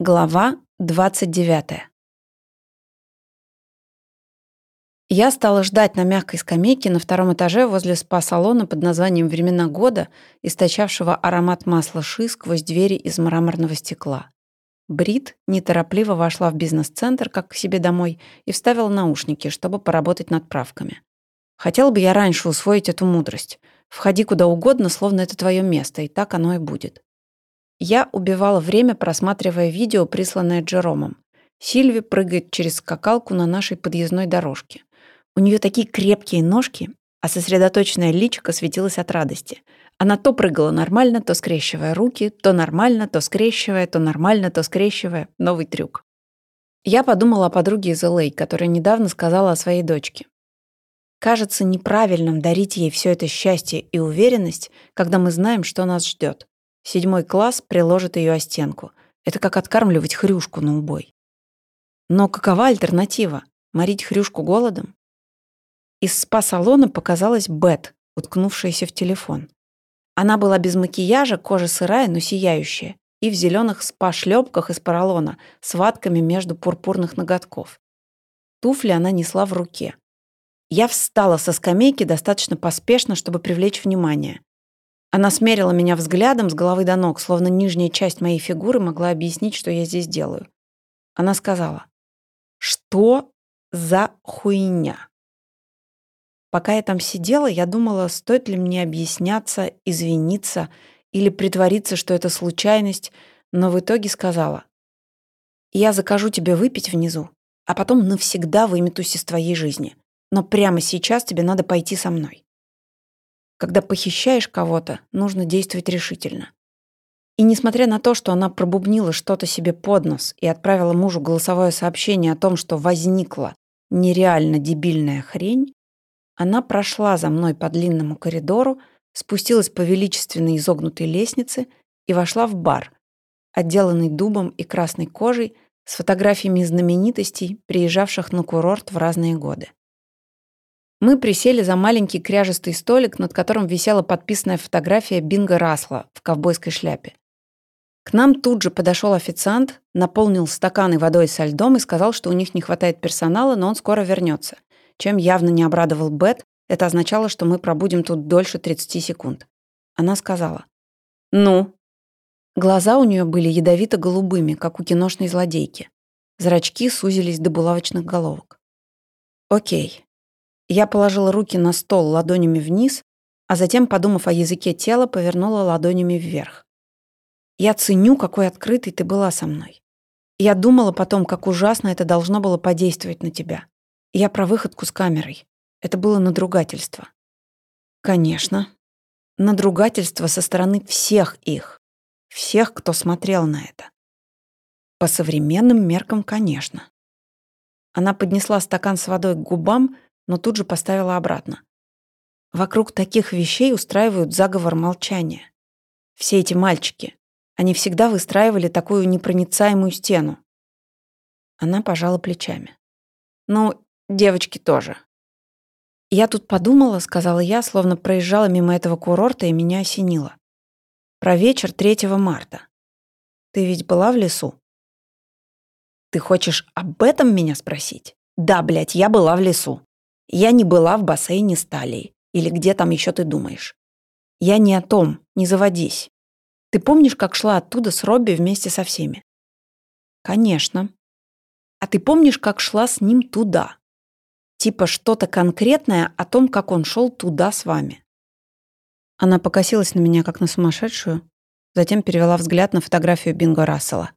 Глава 29. Я стала ждать на мягкой скамейке на втором этаже возле спа-салона под названием «Времена года», источавшего аромат масла ши сквозь двери из мраморного стекла. Брит неторопливо вошла в бизнес-центр, как к себе домой, и вставила наушники, чтобы поработать над правками. Хотела бы я раньше усвоить эту мудрость. Входи куда угодно, словно это твое место, и так оно и будет. Я убивала время, просматривая видео, присланное Джеромом. Сильви прыгает через скакалку на нашей подъездной дорожке. У нее такие крепкие ножки, а сосредоточенное личико светилось от радости. Она то прыгала нормально, то скрещивая руки, то нормально, то скрещивая, то нормально, то скрещивая. Новый трюк. Я подумала о подруге из Л.А., которая недавно сказала о своей дочке. Кажется неправильным дарить ей все это счастье и уверенность, когда мы знаем, что нас ждет. Седьмой класс приложит ее о стенку. Это как откармливать хрюшку на убой. Но какова альтернатива? Морить хрюшку голодом? Из спа-салона показалась Бет, уткнувшаяся в телефон. Она была без макияжа, кожа сырая, но сияющая, и в зеленых спа-шлепках из поролона с ватками между пурпурных ноготков. Туфли она несла в руке. Я встала со скамейки достаточно поспешно, чтобы привлечь внимание. Она смерила меня взглядом с головы до ног, словно нижняя часть моей фигуры могла объяснить, что я здесь делаю. Она сказала, «Что за хуйня?» Пока я там сидела, я думала, стоит ли мне объясняться, извиниться или притвориться, что это случайность, но в итоге сказала, «Я закажу тебе выпить внизу, а потом навсегда выметусь из твоей жизни. Но прямо сейчас тебе надо пойти со мной». Когда похищаешь кого-то, нужно действовать решительно. И несмотря на то, что она пробубнила что-то себе под нос и отправила мужу голосовое сообщение о том, что возникла нереально дебильная хрень, она прошла за мной по длинному коридору, спустилась по величественной изогнутой лестнице и вошла в бар, отделанный дубом и красной кожей, с фотографиями знаменитостей, приезжавших на курорт в разные годы. Мы присели за маленький кряжестый столик, над которым висела подписанная фотография Бинга Расла в ковбойской шляпе. К нам тут же подошел официант, наполнил стаканы водой со льдом и сказал, что у них не хватает персонала, но он скоро вернется. Чем явно не обрадовал Бет, это означало, что мы пробудем тут дольше 30 секунд. Она сказала. «Ну?» Глаза у нее были ядовито-голубыми, как у киношной злодейки. Зрачки сузились до булавочных головок. «Окей, я положила руки на стол ладонями вниз, а затем, подумав о языке тела, повернула ладонями вверх. Я ценю, какой открытой ты была со мной. Я думала потом, как ужасно это должно было подействовать на тебя. Я про выходку с камерой. Это было надругательство. Конечно. Надругательство со стороны всех их. Всех, кто смотрел на это. По современным меркам, конечно. Она поднесла стакан с водой к губам, но тут же поставила обратно. Вокруг таких вещей устраивают заговор молчания. Все эти мальчики, они всегда выстраивали такую непроницаемую стену. Она пожала плечами. Ну, девочки тоже. Я тут подумала, сказала я, словно проезжала мимо этого курорта и меня осенило. Про вечер 3 марта. Ты ведь была в лесу? Ты хочешь об этом меня спросить? Да, блядь, я была в лесу. Я не была в бассейне с Талией. Или где там еще ты думаешь? Я не о том, не заводись. Ты помнишь, как шла оттуда с Робби вместе со всеми? Конечно. А ты помнишь, как шла с ним туда? Типа что-то конкретное о том, как он шел туда с вами. Она покосилась на меня, как на сумасшедшую, затем перевела взгляд на фотографию Бинго Рассела.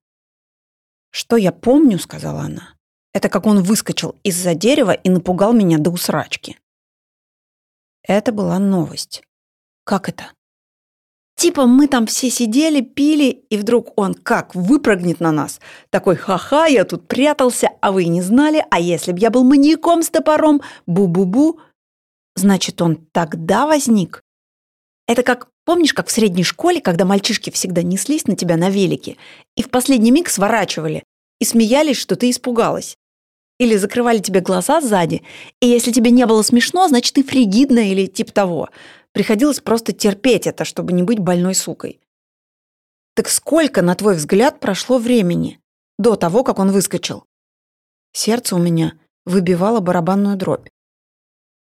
«Что я помню?» — сказала она. Это как он выскочил из-за дерева и напугал меня до усрачки. Это была новость. Как это? Типа мы там все сидели, пили, и вдруг он как выпрыгнет на нас. Такой, ха-ха, я тут прятался, а вы не знали, а если б я был маньяком с топором, бу-бу-бу. Значит, он тогда возник? Это как, помнишь, как в средней школе, когда мальчишки всегда неслись на тебя на велике и в последний миг сворачивали и смеялись, что ты испугалась? Или закрывали тебе глаза сзади, и если тебе не было смешно, значит, ты фригидная или типа того. Приходилось просто терпеть это, чтобы не быть больной сукой. Так сколько, на твой взгляд, прошло времени? до того, как он выскочил. Сердце у меня выбивало барабанную дробь.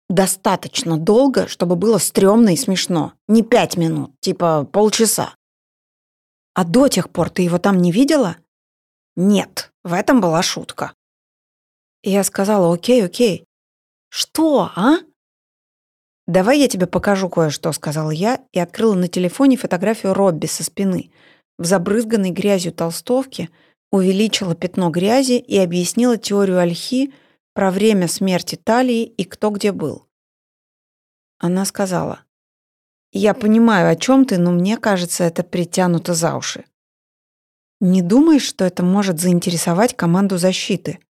Достаточно долго, чтобы было стрёмно и смешно. Не пять минут, типа полчаса. А до тех пор ты его там не видела? Нет, в этом была шутка. Я сказала, окей, окей. Что, а? «Давай я тебе покажу кое-что», — сказала я и открыла на телефоне фотографию Робби со спины. В забрызганной грязью толстовке увеличила пятно грязи и объяснила теорию Альхи про время смерти Талии и кто где был. Она сказала, «Я понимаю, о чем ты, но мне кажется, это притянуто за уши. Не думаешь, что это может заинтересовать команду защиты?»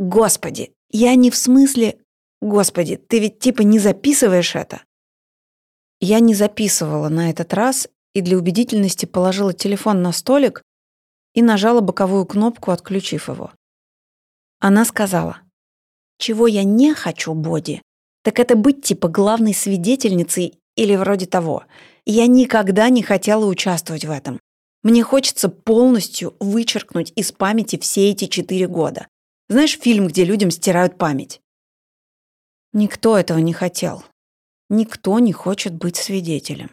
«Господи, я не в смысле Господи, ты ведь типа не записываешь это? Я не записывала на этот раз и для убедительности положила телефон на столик и нажала боковую кнопку, отключив его. Она сказала, «Чего я не хочу, Боди, так это быть типа главной свидетельницей или вроде того. Я никогда не хотела участвовать в этом. Мне хочется полностью вычеркнуть из памяти все эти четыре года. Знаешь фильм, где людям стирают память? Никто этого не хотел. Никто не хочет быть свидетелем.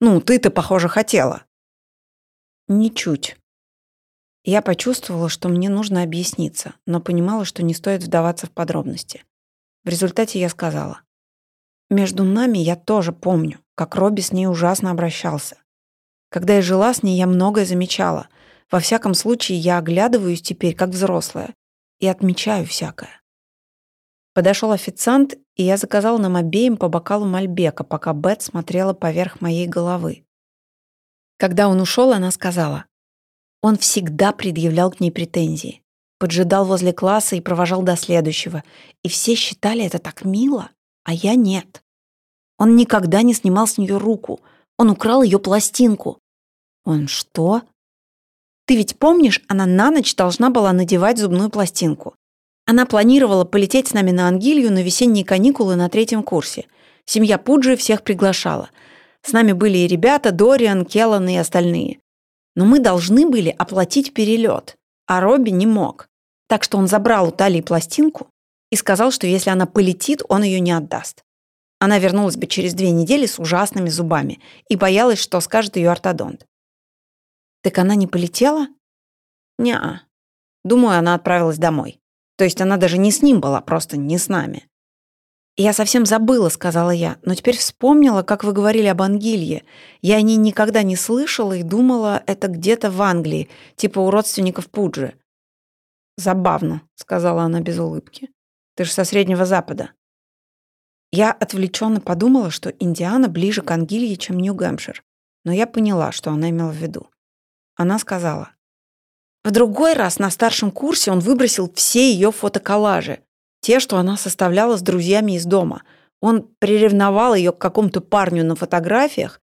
Ну, ты-то, похоже, хотела. Ничуть. Я почувствовала, что мне нужно объясниться, но понимала, что не стоит вдаваться в подробности. В результате я сказала. Между нами я тоже помню, как Робби с ней ужасно обращался. Когда я жила с ней, я многое замечала. Во всяком случае, я оглядываюсь теперь как взрослая и отмечаю всякое. Подошел официант, и я заказал нам обеим по бокалу мальбека, пока Бет смотрела поверх моей головы. Когда он ушел, она сказала. Он всегда предъявлял к ней претензии. Поджидал возле класса и провожал до следующего. И все считали это так мило, а я нет. Он никогда не снимал с нее руку. Он украл ее пластинку. Он что? Ты ведь помнишь, она на ночь должна была надевать зубную пластинку. Она планировала полететь с нами на Ангилью на весенние каникулы на третьем курсе. Семья Пуджи всех приглашала. С нами были и ребята, Дориан, Келлан и остальные. Но мы должны были оплатить перелет, а Робби не мог. Так что он забрал у Талии пластинку и сказал, что если она полетит, он ее не отдаст. Она вернулась бы через две недели с ужасными зубами и боялась, что скажет ее ортодонт. Так она не полетела? Неа. Думаю, она отправилась домой. То есть она даже не с ним была, просто не с нами. «Я совсем забыла», — сказала я, «но теперь вспомнила, как вы говорили об Ангилье. Я о ней никогда не слышала и думала, это где-то в Англии, типа у родственников Пуджи». «Забавно», — сказала она без улыбки. «Ты же со Среднего Запада». Я отвлеченно подумала, что Индиана ближе к Ангилье, чем Нью-Гэмпшир, но я поняла, что она имела в виду. Она сказала, в другой раз на старшем курсе он выбросил все ее фотоколлажи, те, что она составляла с друзьями из дома. Он приревновал ее к какому-то парню на фотографиях.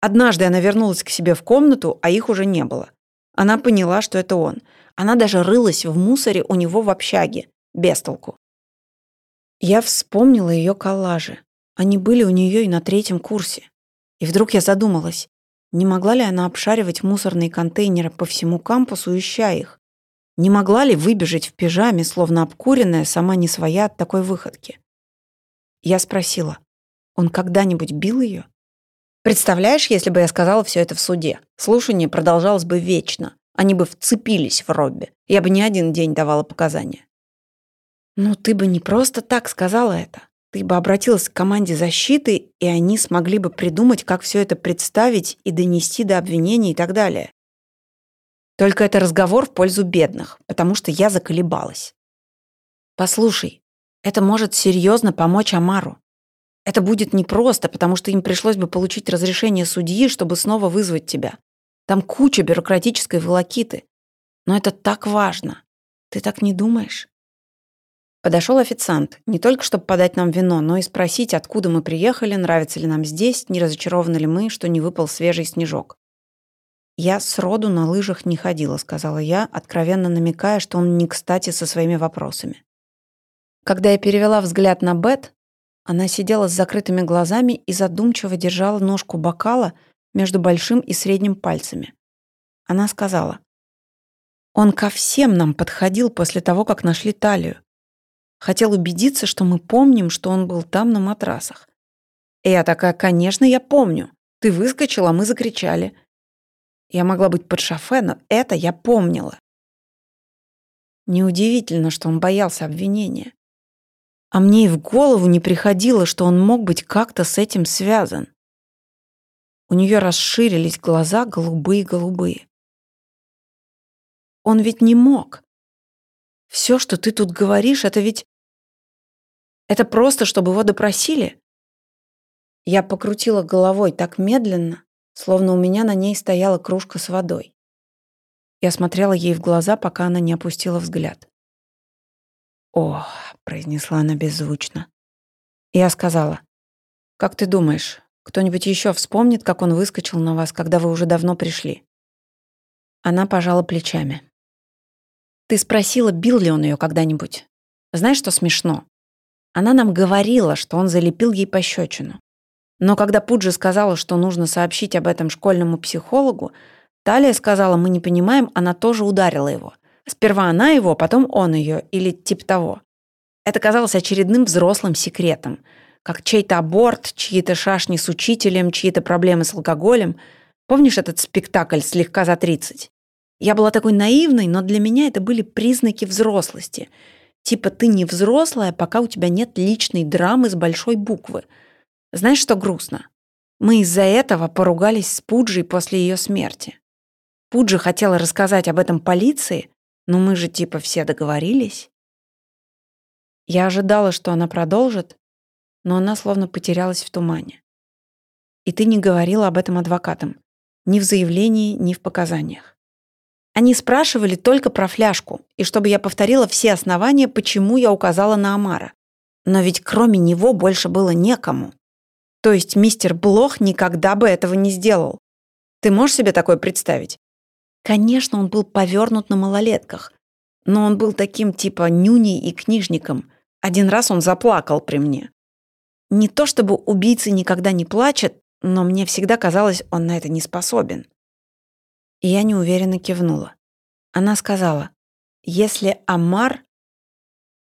Однажды она вернулась к себе в комнату, а их уже не было. Она поняла, что это он. Она даже рылась в мусоре у него в общаге, без толку. Я вспомнила ее коллажи. Они были у нее и на третьем курсе. И вдруг я задумалась, не могла ли она обшаривать мусорные контейнеры по всему кампусу, ища их? Не могла ли выбежать в пижаме, словно обкуренная, сама не своя от такой выходки? Я спросила, он когда-нибудь бил ее? Представляешь, если бы я сказала все это в суде? Слушание продолжалось бы вечно. Они бы вцепились в Робби. Я бы не один день давала показания. Ну, ты бы не просто так сказала это. Ты бы обратилась к команде защиты, и они смогли бы придумать, как все это представить и донести до обвинений и так далее. Только это разговор в пользу бедных, потому что я заколебалась. Послушай, это может серьезно помочь Амару. Это будет непросто, потому что им пришлось бы получить разрешение судьи, чтобы снова вызвать тебя. Там куча бюрократической волокиты. Но это так важно. Ты так не думаешь? Подошел официант, не только чтобы подать нам вино, но и спросить, откуда мы приехали, нравится ли нам здесь, не разочарованы ли мы, что не выпал свежий снежок. «Я сроду на лыжах не ходила», — сказала я, откровенно намекая, что он не кстати со своими вопросами. Когда я перевела взгляд на Бет, она сидела с закрытыми глазами и задумчиво держала ножку бокала между большим и средним пальцами. Она сказала, Он ко всем нам подходил после того, как нашли талию. Хотел убедиться, что мы помним, что он был там на матрасах. И я такая, конечно, я помню. Ты выскочила, мы закричали. Я могла быть под шофе, но это я помнила. Неудивительно, что он боялся обвинения. А мне и в голову не приходило, что он мог быть как-то с этим связан. У нее расширились глаза голубые-голубые. Он ведь не мог. Все, что ты тут говоришь, это ведь... Это просто, чтобы его допросили? Я покрутила головой так медленно, словно у меня на ней стояла кружка с водой. Я смотрела ей в глаза, пока она не опустила взгляд. «О», — произнесла она беззвучно. Я сказала, «Как ты думаешь, кто-нибудь еще вспомнит, как он выскочил на вас, когда вы уже давно пришли?» Она пожала плечами. Ты спросила, бил ли он ее когда-нибудь. Знаешь, что смешно? Она нам говорила, что он залепил ей пощечину. Но когда Пуджи сказала, что нужно сообщить об этом школьному психологу, Талия сказала, мы не понимаем, она тоже ударила его. Сперва она его, потом он ее, или типа того. Это казалось очередным взрослым секретом. Как чей-то аборт, чьи-то шашни с учителем, чьи-то проблемы с алкоголем. Помнишь этот спектакль «Слегка за 30»? Я была такой наивной, но для меня это были признаки взрослости. Типа ты не взрослая, пока у тебя нет личной драмы с большой буквы. Знаешь, что грустно? Мы из-за этого поругались с Пуджей после ее смерти. Пуджи хотела рассказать об этом полиции, но мы же типа все договорились. Я ожидала, что она продолжит, но она словно потерялась в тумане. И ты не говорила об этом адвокатам. Ни в заявлении, ни в показаниях. Они спрашивали только про фляжку, и чтобы я повторила все основания, почему я указала на Амара. Но ведь кроме него больше было некому. То есть мистер Блох никогда бы этого не сделал. Ты можешь себе такое представить? Конечно, он был повернут на малолетках, но он был таким типа нюней и книжником. Один раз он заплакал при мне. Не то чтобы убийцы никогда не плачет, но мне всегда казалось, он на это не способен. И я неуверенно кивнула. Она сказала, «Если Амар,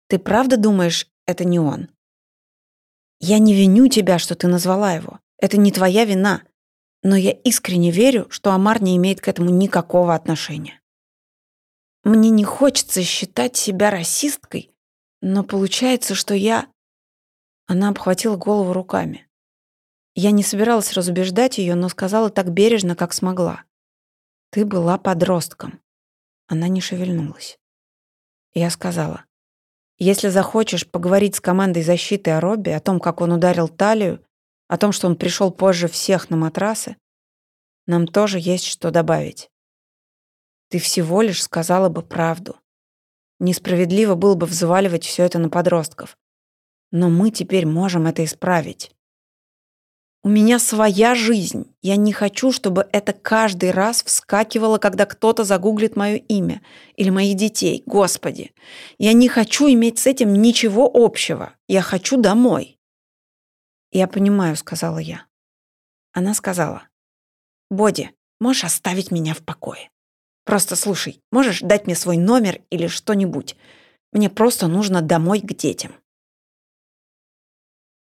ты правда думаешь, это не он?» «Я не виню тебя, что ты назвала его. Это не твоя вина. Но я искренне верю, что Амар не имеет к этому никакого отношения. Мне не хочется считать себя расисткой, но получается, что я...» Она обхватила голову руками. Я не собиралась разубеждать ее, но сказала так бережно, как смогла. Ты была подростком. Она не шевельнулась. Я сказала, если захочешь поговорить с командой защиты о Робби, о том, как он ударил талию, о том, что он пришел позже всех на матрасы, нам тоже есть что добавить. Ты всего лишь сказала бы правду. Несправедливо было бы взваливать все это на подростков. Но мы теперь можем это исправить. У меня своя жизнь. Я не хочу, чтобы это каждый раз вскакивало, когда кто-то загуглит мое имя или моих детей. Господи, я не хочу иметь с этим ничего общего. Я хочу домой. Я понимаю, сказала я. Она сказала, Боди, можешь оставить меня в покое? Просто слушай, можешь дать мне свой номер или что-нибудь? Мне просто нужно домой к детям.